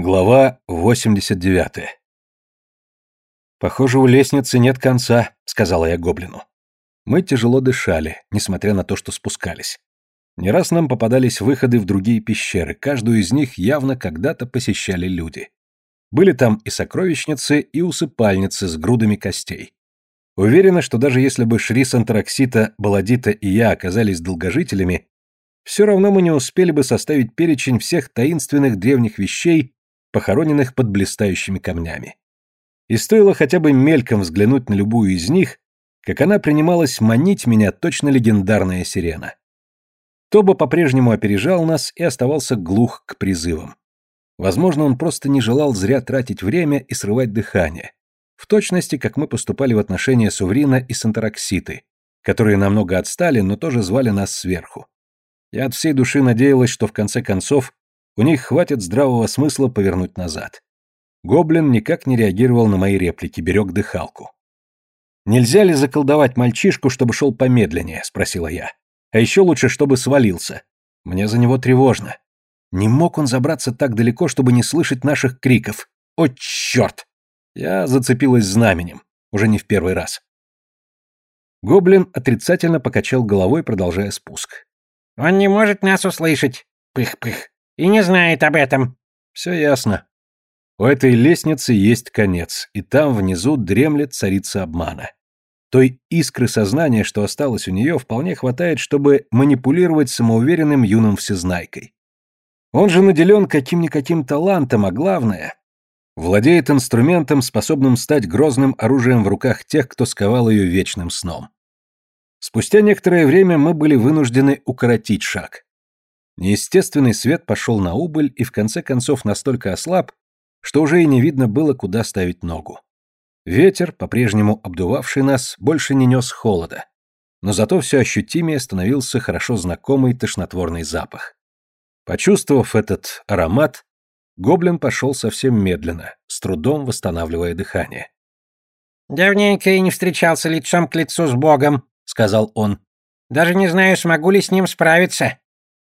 Глава 89. «Похоже, у лестницы нет конца», — сказала я гоблину. Мы тяжело дышали, несмотря на то, что спускались. Не раз нам попадались выходы в другие пещеры, каждую из них явно когда-то посещали люди. Были там и сокровищницы, и усыпальницы с грудами костей. Уверена, что даже если бы Шри Сантараксита, Баладита и я оказались долгожителями, все равно мы не успели бы составить перечень всех таинственных древних вещей, похороненных под блистающими камнями. И стоило хотя бы мельком взглянуть на любую из них, как она принималась манить меня точно легендарная сирена. Тоба по-прежнему опережал нас и оставался глух к призывам. Возможно, он просто не желал зря тратить время и срывать дыхание, в точности, как мы поступали в отношении Суврина и Сантаракситы, которые намного отстали, но тоже звали нас сверху. Я от всей души надеялась, что в конце концов у них хватит здравого смысла повернуть назад. Гоблин никак не реагировал на мои реплики, берег дыхалку. «Нельзя ли заколдовать мальчишку, чтобы шел помедленнее?» — спросила я. «А еще лучше, чтобы свалился. Мне за него тревожно. Не мог он забраться так далеко, чтобы не слышать наших криков. О, черт!» Я зацепилась знаменем, уже не в первый раз. Гоблин отрицательно покачал головой, продолжая спуск. «Он не может нас услышать. Пых-пых и не знает об этом. Все ясно. У этой лестницы есть конец, и там внизу дремлет царица обмана. Той искры сознания, что осталось у нее, вполне хватает, чтобы манипулировать самоуверенным юным всезнайкой. Он же наделен каким-никаким талантом, а главное — владеет инструментом, способным стать грозным оружием в руках тех, кто сковал ее вечным сном. Спустя некоторое время мы были вынуждены укоротить шаг. Неестественный свет пошел на убыль и в конце концов настолько ослаб, что уже и не видно было, куда ставить ногу. Ветер, по-прежнему обдувавший нас, больше не нес холода, но зато все ощутимее становился хорошо знакомый тошнотворный запах. Почувствовав этот аромат, гоблин пошел совсем медленно, с трудом восстанавливая дыхание. «Давненько я не встречался лицом к лицу с Богом», — сказал он. «Даже не знаю, смогу ли с ним справиться.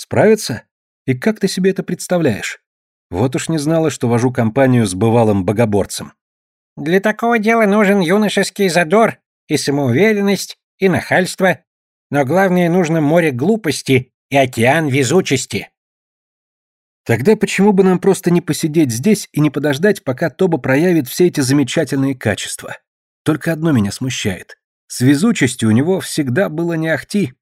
Справиться? И как ты себе это представляешь? Вот уж не знала, что вожу компанию с бывалым богоборцем. Для такого дела нужен юношеский задор и самоуверенность, и нахальство. Но главное, нужно море глупости и океан везучести. Тогда почему бы нам просто не посидеть здесь и не подождать, пока Тоба проявит все эти замечательные качества? Только одно меня смущает. С везучестью у него всегда было не ахти.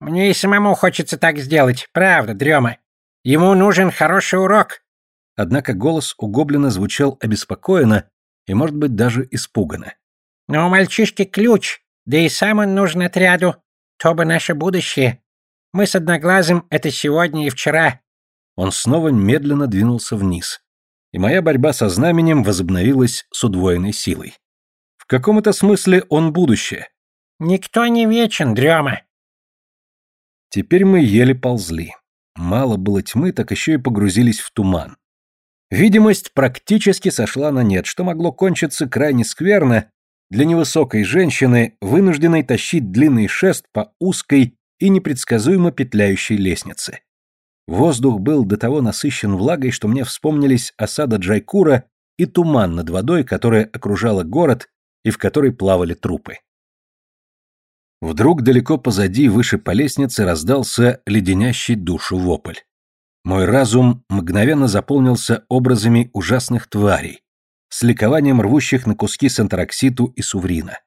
Мне и самому хочется так сделать, правда, Дрема. Ему нужен хороший урок. Однако голос у гоблина звучал обеспокоенно и, может быть, даже испуганно. Но у мальчишки ключ, да и сам он нужен отряду. То бы наше будущее. Мы с Одноглазым это сегодня и вчера. Он снова медленно двинулся вниз, и моя борьба со знаменем возобновилась с удвоенной силой. В каком-то смысле он будущее. Никто не вечен, Дрема. Теперь мы еле ползли. Мало было тьмы, так еще и погрузились в туман. Видимость практически сошла на нет, что могло кончиться крайне скверно для невысокой женщины, вынужденной тащить длинный шест по узкой и непредсказуемо петляющей лестнице. Воздух был до того насыщен влагой, что мне вспомнились осада Джайкура и туман над водой, которая окружала город и в которой плавали трупы. Вдруг далеко позади, выше по лестнице, раздался леденящий душу вопль. Мой разум мгновенно заполнился образами ужасных тварей, с ликованием рвущих на куски Сантарокситу и Суврина.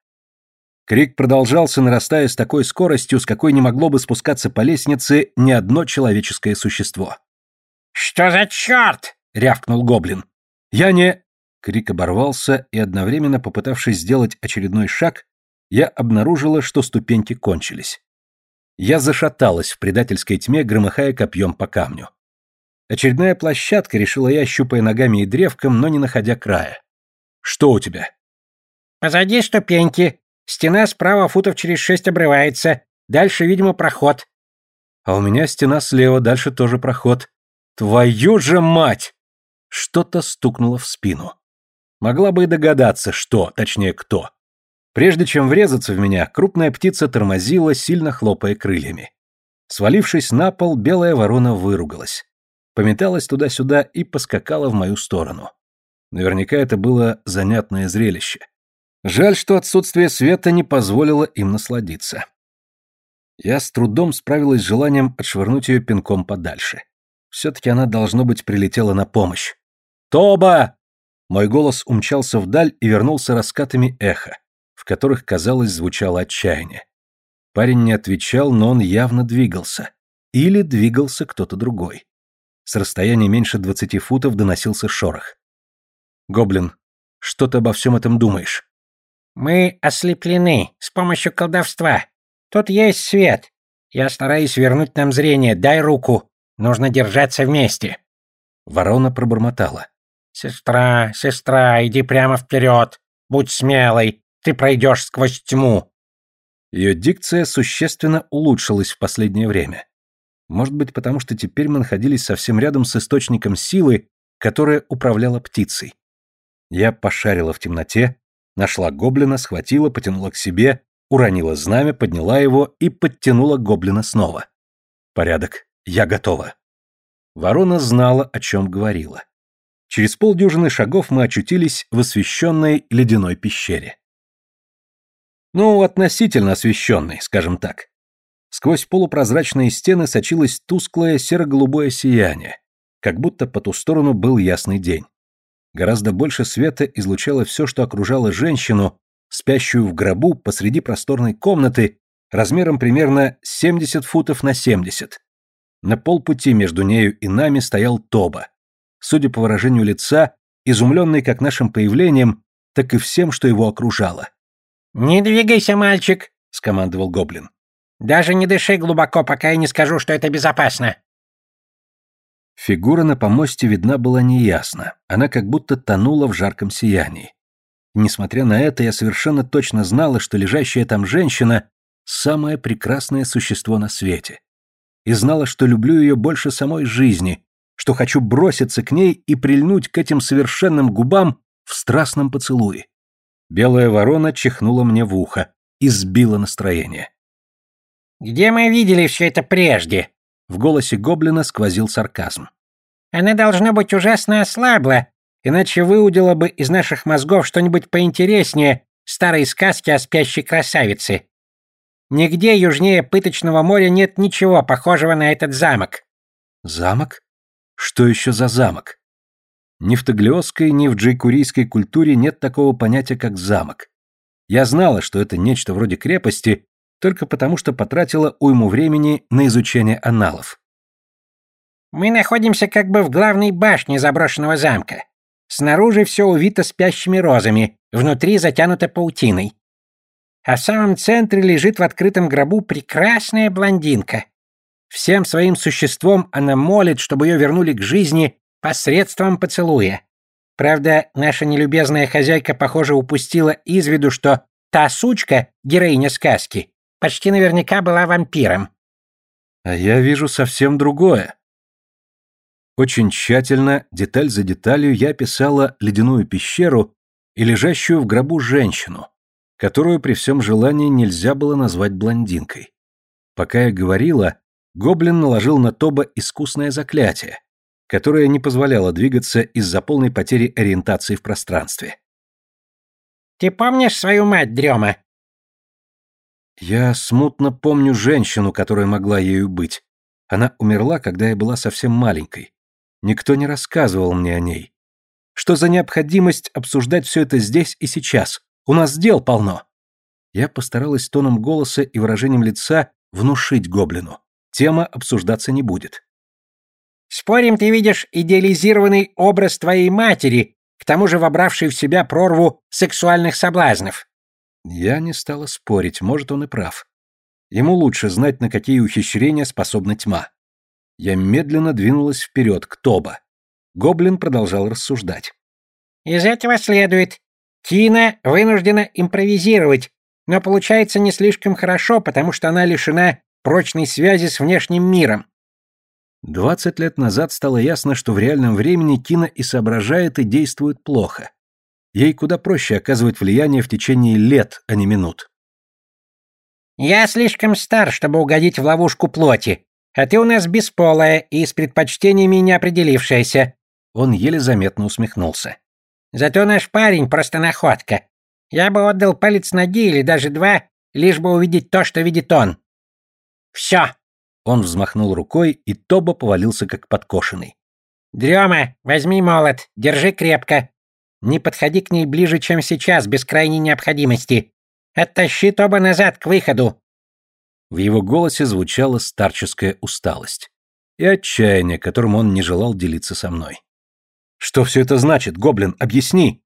Крик продолжался, нарастая с такой скоростью, с какой не могло бы спускаться по лестнице ни одно человеческое существо. «Что за черт?» — рявкнул гоблин. «Я не...» Крик оборвался, и одновременно попытавшись сделать очередной шаг, я обнаружила, что ступеньки кончились. Я зашаталась в предательской тьме, громыхая копьем по камню. Очередная площадка, решила я, щупая ногами и древком, но не находя края. «Что у тебя?» «Позади ступеньки. Стена справа футов через шесть обрывается. Дальше, видимо, проход». «А у меня стена слева, дальше тоже проход. Твою же мать!» Что-то стукнуло в спину. Могла бы и догадаться, что, точнее, кто. Прежде чем врезаться в меня, крупная птица тормозила, сильно хлопая крыльями. Свалившись на пол, белая ворона выругалась. пометалась туда-сюда и поскакала в мою сторону. Наверняка это было занятное зрелище. Жаль, что отсутствие света не позволило им насладиться. Я с трудом справилась с желанием отшвырнуть ее пинком подальше. Все-таки она, должно быть, прилетела на помощь. «Тоба!» Мой голос умчался вдаль и вернулся раскатами эха, в которых, казалось, звучало отчаяние. Парень не отвечал, но он явно двигался. Или двигался кто-то другой. С расстояния меньше двадцати футов доносился шорох. «Гоблин, что ты обо всем этом думаешь?» «Мы ослеплены с помощью колдовства. Тут есть свет. Я стараюсь вернуть нам зрение. Дай руку. Нужно держаться вместе». Ворона пробормотала. «Сестра, сестра, иди прямо вперед. Будь смелой. Ты пройдешь сквозь тьму». Ее дикция существенно улучшилась в последнее время. Может быть, потому что теперь мы находились совсем рядом с источником силы, которая управляла птицей. Я пошарила в темноте, нашла гоблина, схватила, потянула к себе, уронила знамя, подняла его и подтянула гоблина снова. Порядок. Я готова. Ворона знала, о чем говорила. Через полдюжины шагов мы очутились в освещенной ледяной пещере. Ну, относительно освещенной, скажем так. Сквозь полупрозрачные стены сочилось тусклое серо-голубое сияние, как будто по ту сторону был ясный день. Гораздо больше света излучало все, что окружало женщину, спящую в гробу посреди просторной комнаты размером примерно 70 футов на 70. На полпути между нею и нами стоял Тоба. Судя по выражению лица, изумленный как нашим появлением, так и всем, что его окружало. «Не двигайся, мальчик», — скомандовал гоблин. «Даже не дыши глубоко, пока я не скажу, что это безопасно». Фигура на помосте видна была неясно, она как будто тонула в жарком сиянии. Несмотря на это, я совершенно точно знала, что лежащая там женщина — самое прекрасное существо на свете. И знала, что люблю ее больше самой жизни, что хочу броситься к ней и прильнуть к этим совершенным губам в страстном поцелуе. Белая ворона чихнула мне в ухо и сбила настроение. «Где мы видели все это прежде?» В голосе гоблина сквозил сарказм. «Она, должно быть, ужасно ослабла, иначе выудила бы из наших мозгов что-нибудь поинтереснее старой сказки о спящей красавице. Нигде южнее Пыточного моря нет ничего похожего на этот замок». «Замок? Что еще за замок?» Ни в таглиосской, ни в джейкурийской культуре нет такого понятия, как замок. Я знала, что это нечто вроде крепости, только потому что потратила уйму времени на изучение аналов. «Мы находимся как бы в главной башне заброшенного замка. Снаружи все увито спящими розами, внутри затянуто паутиной. А в самом центре лежит в открытом гробу прекрасная блондинка. Всем своим существом она молит, чтобы ее вернули к жизни посредством поцелуя. Правда, наша нелюбезная хозяйка, похоже, упустила из виду, что та сучка, героиня сказки, почти наверняка была вампиром. А я вижу совсем другое. Очень тщательно, деталь за деталью, я писала ледяную пещеру и лежащую в гробу женщину, которую при всем желании нельзя было назвать блондинкой. Пока я говорила, гоблин наложил на Тоба искусное заклятие, которая не позволяла двигаться из-за полной потери ориентации в пространстве. «Ты помнишь свою мать, Дрема?» Я смутно помню женщину, которая могла ею быть. Она умерла, когда я была совсем маленькой. Никто не рассказывал мне о ней. Что за необходимость обсуждать все это здесь и сейчас? У нас дел полно. Я постаралась тоном голоса и выражением лица внушить гоблину. Тема обсуждаться не будет. Спорим, ты видишь идеализированный образ твоей матери, к тому же вобравший в себя прорву сексуальных соблазнов. Я не стала спорить, может, он и прав. Ему лучше знать, на какие ухищрения способна тьма. Я медленно двинулась вперед, к Тоба. Гоблин продолжал рассуждать. Из этого следует, Тина вынуждена импровизировать, но получается не слишком хорошо, потому что она лишена прочной связи с внешним миром. Двадцать лет назад стало ясно, что в реальном времени Кина и соображает, и действует плохо. Ей куда проще оказывать влияние в течение лет, а не минут. «Я слишком стар, чтобы угодить в ловушку плоти. А ты у нас бесполая и с предпочтениями не определившаяся». Он еле заметно усмехнулся. «Зато наш парень просто находка. Я бы отдал палец ноги или даже два, лишь бы увидеть то, что видит он. Все!» Он взмахнул рукой, и Тоба повалился как подкошенный. «Дрема, возьми молот, держи крепко. Не подходи к ней ближе, чем сейчас, без крайней необходимости. Оттащи Тоба назад, к выходу!» В его голосе звучала старческая усталость и отчаяние, которым он не желал делиться со мной. «Что все это значит, Гоблин? Объясни!»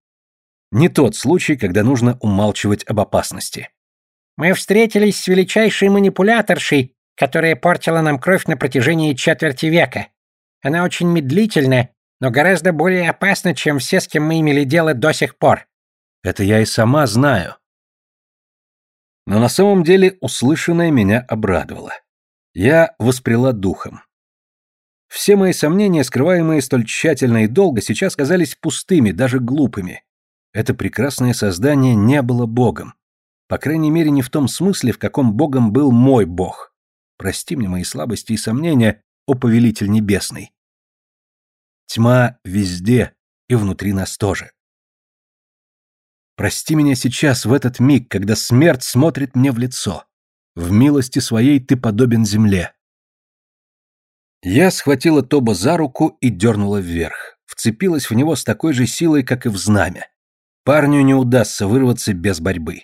Не тот случай, когда нужно умалчивать об опасности. «Мы встретились с величайшей манипуляторшей, которая портила нам кровь на протяжении четверти века. Она очень медлительна, но гораздо более опасна, чем все, с кем мы имели дело до сих пор». «Это я и сама знаю», но на самом деле услышанное меня обрадовало. Я воспряла духом. Все мои сомнения, скрываемые столь тщательно и долго, сейчас казались пустыми, даже глупыми. Это прекрасное создание не было богом. По крайней мере, не в том смысле, в каком богом был мой бог. Прости мне мои слабости и сомнения, о повелитель небесный. Тьма везде и внутри нас тоже. Прости меня сейчас, в этот миг, когда смерть смотрит мне в лицо. В милости своей ты подобен земле. Я схватила Тоба за руку и дернула вверх. Вцепилась в него с такой же силой, как и в знамя. Парню не удастся вырваться без борьбы.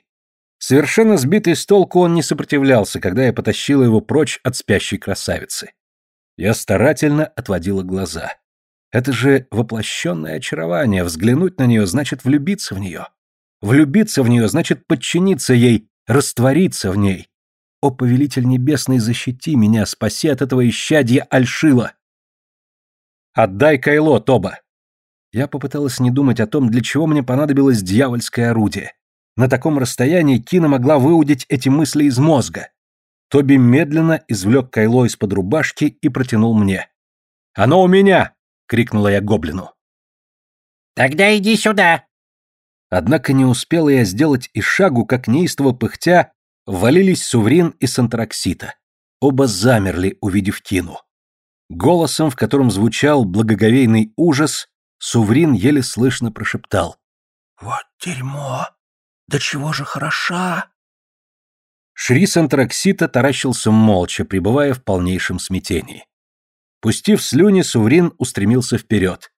Совершенно сбитый с толку он не сопротивлялся, когда я потащила его прочь от спящей красавицы. Я старательно отводила глаза. Это же воплощенное очарование, взглянуть на нее значит влюбиться в нее. Влюбиться в нее значит подчиниться ей, раствориться в ней. О, повелитель небесный, защити меня, спаси от этого исчадья Альшила. Отдай Кайло, Тоба. Я попыталась не думать о том, для чего мне понадобилось дьявольское орудие. На таком расстоянии Кина могла выудить эти мысли из мозга. Тоби медленно извлек Кайло из-под рубашки и протянул мне. «Оно у меня!» — крикнула я гоблину. «Тогда иди сюда!» Однако не успела я сделать и шагу, как неистово пыхтя ввалились Суврин и Сантраксита. Оба замерли, увидев Кину. Голосом, в котором звучал благоговейный ужас, Суврин еле слышно прошептал. «Вот дерьмо! Да чего же хороша!» Шри Сантраксита таращился молча, пребывая в полнейшем смятении. Пустив слюни, Суврин устремился вперед.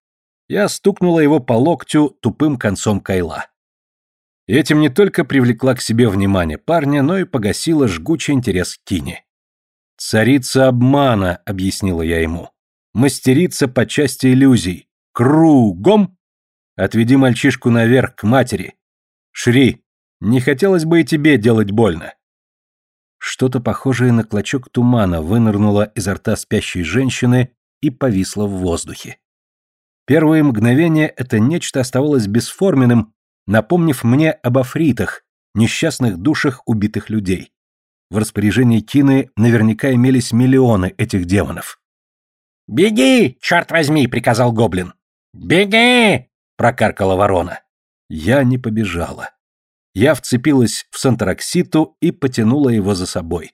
Я стукнула его по локтю тупым концом кайла. этим не только привлекла к себе внимание парня, но и погасила жгучий интерес к Кине. «Царица обмана», — объяснила я ему. «Мастерица по части иллюзий. Кругом! Отведи мальчишку наверх, к матери. Шри, не хотелось бы и тебе делать больно». Что-то похожее на клочок тумана вынырнуло изо рта спящей женщины и повисло в воздухе. Первые мгновения это нечто оставалось бесформенным, напомнив мне об афритах, несчастных душах убитых людей. В распоряжении Кины наверняка имелись миллионы этих демонов. «Беги, черт возьми!» — приказал гоблин. «Беги!» — прокаркала ворона. Я не побежала. Я вцепилась в Сантарокситу и потянула его за собой.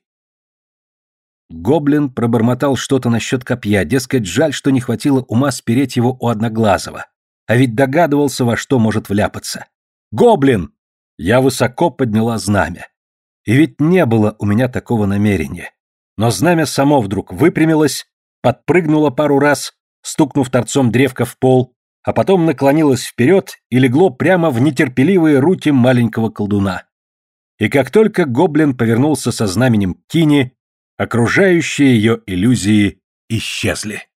Гоблин пробормотал что-то насчет копья, дескать, жаль, что не хватило ума спереть его у Одноглазого. А ведь догадывался, во что может вляпаться. «Гоблин!» Я высоко подняла знамя. И ведь не было у меня такого намерения. Но знамя само вдруг выпрямилось, подпрыгнуло пару раз, стукнув торцом древка в пол, а потом наклонилось вперед и легло прямо в нетерпеливые руки маленького колдуна. И как только гоблин повернулся со знаменем Кини, окружающие ее иллюзии исчезли.